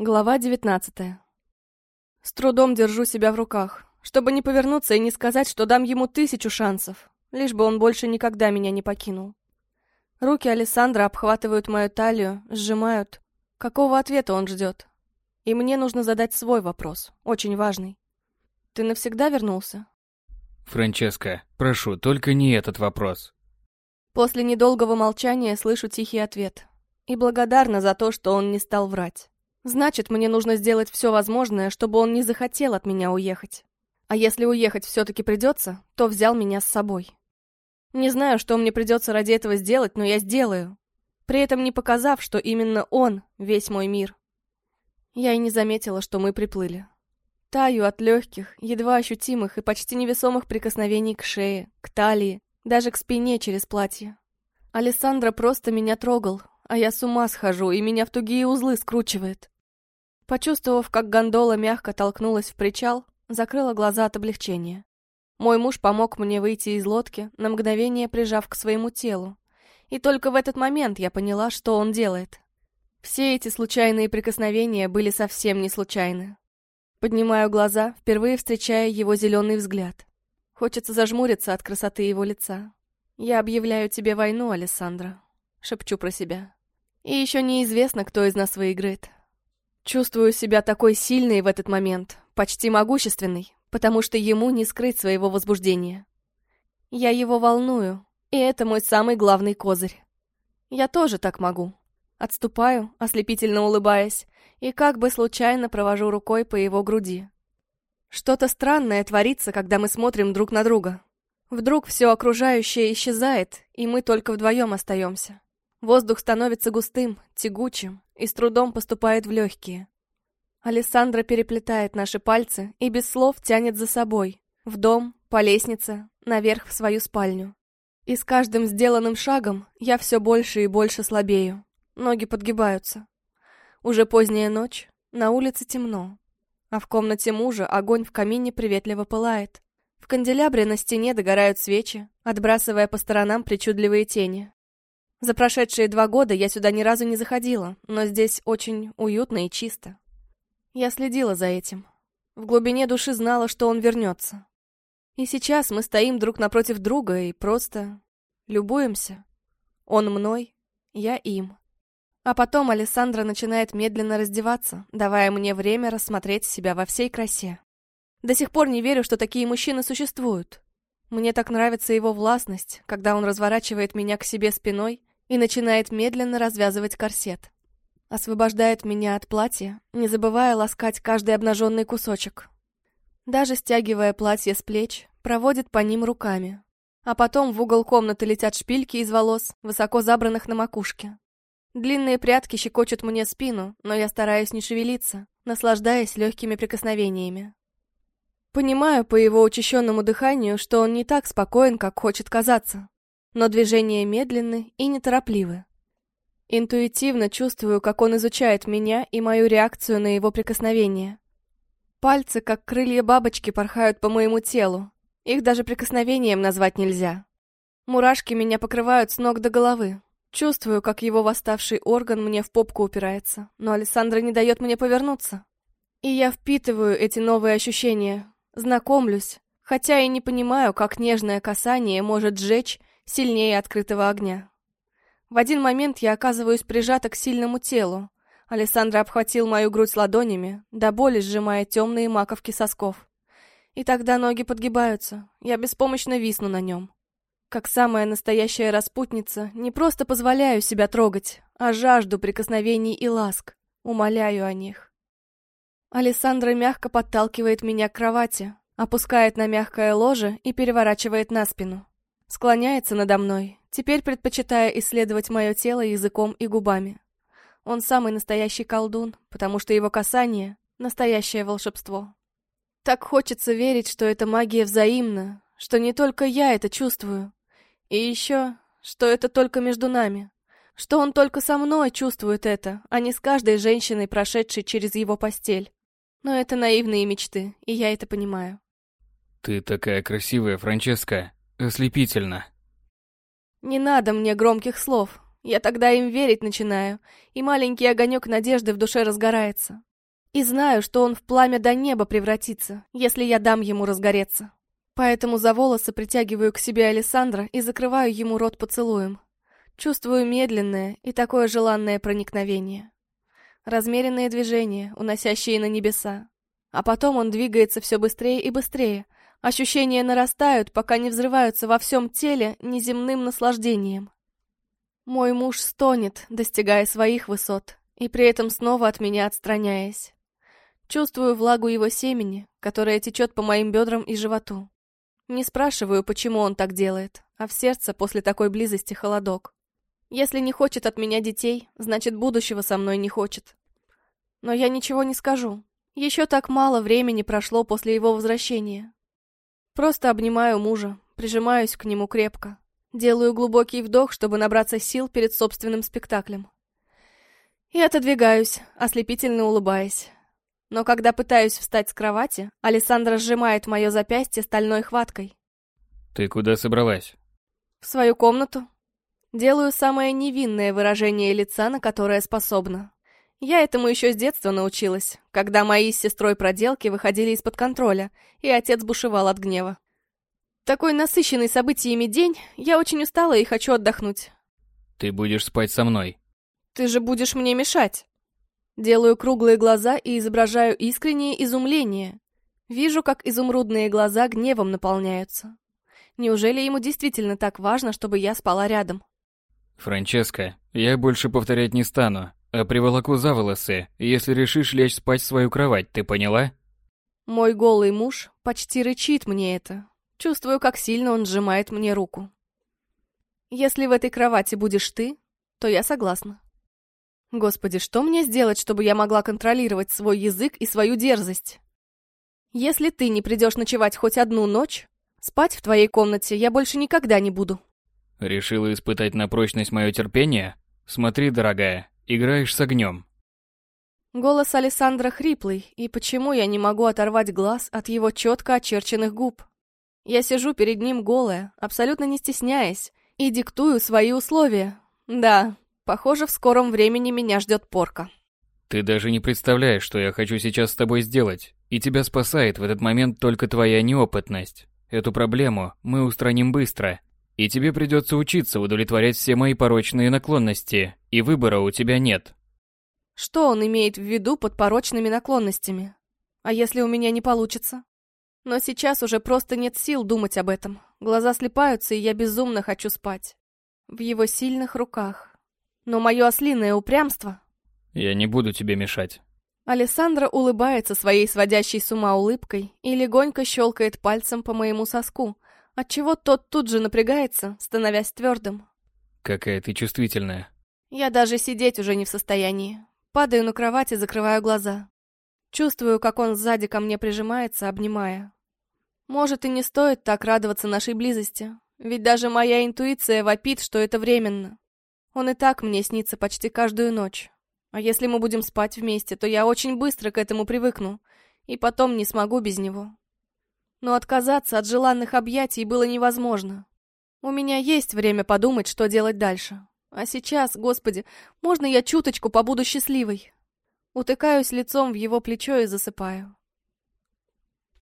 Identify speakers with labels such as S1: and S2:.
S1: Глава 19 С трудом держу себя в руках, чтобы не повернуться и не сказать, что дам ему тысячу шансов, лишь бы он больше никогда меня не покинул. Руки Александра обхватывают мою талию, сжимают. Какого ответа он ждет? И мне нужно задать свой вопрос, очень важный. Ты навсегда вернулся?
S2: Франческа, прошу, только не этот вопрос.
S1: После недолгого молчания слышу тихий ответ. И благодарна за то, что он не стал врать. Значит, мне нужно сделать все возможное, чтобы он не захотел от меня уехать. А если уехать все-таки придется, то взял меня с собой. Не знаю, что мне придется ради этого сделать, но я сделаю. При этом не показав, что именно он весь мой мир. Я и не заметила, что мы приплыли. Таю от легких, едва ощутимых и почти невесомых прикосновений к шее, к талии, даже к спине через платье. Алессандро просто меня трогал, а я с ума схожу, и меня в тугие узлы скручивает. Почувствовав, как гондола мягко толкнулась в причал, закрыла глаза от облегчения. Мой муж помог мне выйти из лодки, на мгновение прижав к своему телу. И только в этот момент я поняла, что он делает. Все эти случайные прикосновения были совсем не случайны. Поднимаю глаза, впервые встречая его зеленый взгляд. Хочется зажмуриться от красоты его лица. «Я объявляю тебе войну, Алессандра», — шепчу про себя. И еще неизвестно, кто из нас выиграет. Чувствую себя такой сильной в этот момент, почти могущественной, потому что ему не скрыть своего возбуждения. Я его волную, и это мой самый главный козырь. Я тоже так могу. Отступаю, ослепительно улыбаясь, и как бы случайно провожу рукой по его груди. Что-то странное творится, когда мы смотрим друг на друга. Вдруг все окружающее исчезает, и мы только вдвоем остаемся. Воздух становится густым, тягучим и с трудом поступает в легкие. Алессандра переплетает наши пальцы и без слов тянет за собой. В дом, по лестнице, наверх в свою спальню. И с каждым сделанным шагом я все больше и больше слабею. Ноги подгибаются. Уже поздняя ночь, на улице темно. А в комнате мужа огонь в камине приветливо пылает. В канделябре на стене догорают свечи, отбрасывая по сторонам причудливые тени. За прошедшие два года я сюда ни разу не заходила, но здесь очень уютно и чисто. Я следила за этим. В глубине души знала, что он вернется. И сейчас мы стоим друг напротив друга и просто любуемся. Он мной, я им. А потом Александра начинает медленно раздеваться, давая мне время рассмотреть себя во всей красе. До сих пор не верю, что такие мужчины существуют. Мне так нравится его властность, когда он разворачивает меня к себе спиной и начинает медленно развязывать корсет. Освобождает меня от платья, не забывая ласкать каждый обнаженный кусочек. Даже стягивая платье с плеч, проводит по ним руками. А потом в угол комнаты летят шпильки из волос, высоко забранных на макушке. Длинные прядки щекочут мне спину, но я стараюсь не шевелиться, наслаждаясь легкими прикосновениями. Понимаю по его учащенному дыханию, что он не так спокоен, как хочет казаться но движения медленны и неторопливы. Интуитивно чувствую, как он изучает меня и мою реакцию на его прикосновение. Пальцы, как крылья бабочки, порхают по моему телу. Их даже прикосновением назвать нельзя. Мурашки меня покрывают с ног до головы. Чувствую, как его восставший орган мне в попку упирается, но Александра не дает мне повернуться. И я впитываю эти новые ощущения, знакомлюсь, хотя и не понимаю, как нежное касание может сжечь сильнее открытого огня. В один момент я оказываюсь прижата к сильному телу. Александра обхватил мою грудь ладонями, до боли сжимая темные маковки сосков. И тогда ноги подгибаются, я беспомощно висну на нем. Как самая настоящая распутница, не просто позволяю себя трогать, а жажду прикосновений и ласк, умоляю о них. Александра мягко подталкивает меня к кровати, опускает на мягкое ложе и переворачивает на спину. Склоняется надо мной, теперь предпочитая исследовать мое тело языком и губами. Он самый настоящий колдун, потому что его касание — настоящее волшебство. Так хочется верить, что эта магия взаимна, что не только я это чувствую. И еще, что это только между нами. Что он только со мной чувствует это, а не с каждой женщиной, прошедшей через его постель. Но это наивные мечты, и я это понимаю.
S2: «Ты такая красивая, Франческа!» Ослепительно.
S1: Не надо мне громких слов. Я тогда им верить начинаю, и маленький огонек надежды в душе разгорается. И знаю, что он в пламя до неба превратится, если я дам ему разгореться. Поэтому за волосы притягиваю к себе Александра и закрываю ему рот поцелуем. Чувствую медленное и такое желанное проникновение. Размеренные движения, уносящие на небеса. А потом он двигается все быстрее и быстрее. Ощущения нарастают, пока не взрываются во всем теле неземным наслаждением. Мой муж стонет, достигая своих высот, и при этом снова от меня отстраняясь. Чувствую влагу его семени, которая течет по моим бедрам и животу. Не спрашиваю, почему он так делает, а в сердце после такой близости холодок. Если не хочет от меня детей, значит, будущего со мной не хочет. Но я ничего не скажу. Еще так мало времени прошло после его возвращения. Просто обнимаю мужа, прижимаюсь к нему крепко. Делаю глубокий вдох, чтобы набраться сил перед собственным спектаклем. И отодвигаюсь, ослепительно улыбаясь. Но когда пытаюсь встать с кровати, Александра сжимает мое запястье стальной хваткой.
S2: «Ты куда собралась?»
S1: «В свою комнату. Делаю самое невинное выражение лица, на которое способна. Я этому еще с детства научилась, когда мои с сестрой проделки выходили из-под контроля, и отец бушевал от гнева. Такой насыщенный событиями день, я очень устала и хочу отдохнуть.
S2: «Ты будешь спать со мной».
S1: «Ты же будешь мне мешать». Делаю круглые глаза и изображаю искреннее изумление. Вижу, как изумрудные глаза гневом наполняются. Неужели ему действительно так важно, чтобы я спала рядом?
S2: «Франческа, я больше повторять не стану, а приволоку за волосы, если решишь лечь спать в свою кровать, ты поняла?»
S1: Мой голый муж почти рычит мне это. Чувствую, как сильно он сжимает мне руку. «Если в этой кровати будешь ты, то я согласна». Господи, что мне сделать, чтобы я могла контролировать свой язык и свою дерзость? Если ты не придешь ночевать хоть одну ночь, спать в твоей комнате я больше никогда не буду.
S2: Решила испытать на прочность мое терпение? Смотри, дорогая, играешь с огнем.
S1: Голос Александра хриплый, и почему я не могу оторвать глаз от его четко очерченных губ? Я сижу перед ним голая, абсолютно не стесняясь, и диктую свои условия. Да, Похоже, в скором времени меня ждет порка.
S2: Ты даже не представляешь, что я хочу сейчас с тобой сделать, и тебя спасает в этот момент только твоя неопытность. Эту проблему мы устраним быстро, и тебе придется учиться удовлетворять все мои порочные наклонности, и выбора у тебя нет.
S1: Что он имеет в виду под порочными наклонностями? А если у меня не получится? Но сейчас уже просто нет сил думать об этом. Глаза слепаются, и я безумно хочу спать. В его сильных руках. Но мое ослиное упрямство...
S2: Я не буду тебе мешать.
S1: Алессандра улыбается своей сводящей с ума улыбкой и легонько щелкает пальцем по моему соску, отчего тот тут же напрягается, становясь твердым.
S2: Какая ты чувствительная.
S1: Я даже сидеть уже не в состоянии. Падаю на кровать и закрываю глаза. Чувствую, как он сзади ко мне прижимается, обнимая. Может, и не стоит так радоваться нашей близости, ведь даже моя интуиция вопит, что это временно. Он и так мне снится почти каждую ночь. А если мы будем спать вместе, то я очень быстро к этому привыкну, и потом не смогу без него. Но отказаться от желанных объятий было невозможно. У меня есть время подумать, что делать дальше. А сейчас, господи, можно я чуточку побуду счастливой? Утыкаюсь лицом в его плечо и засыпаю.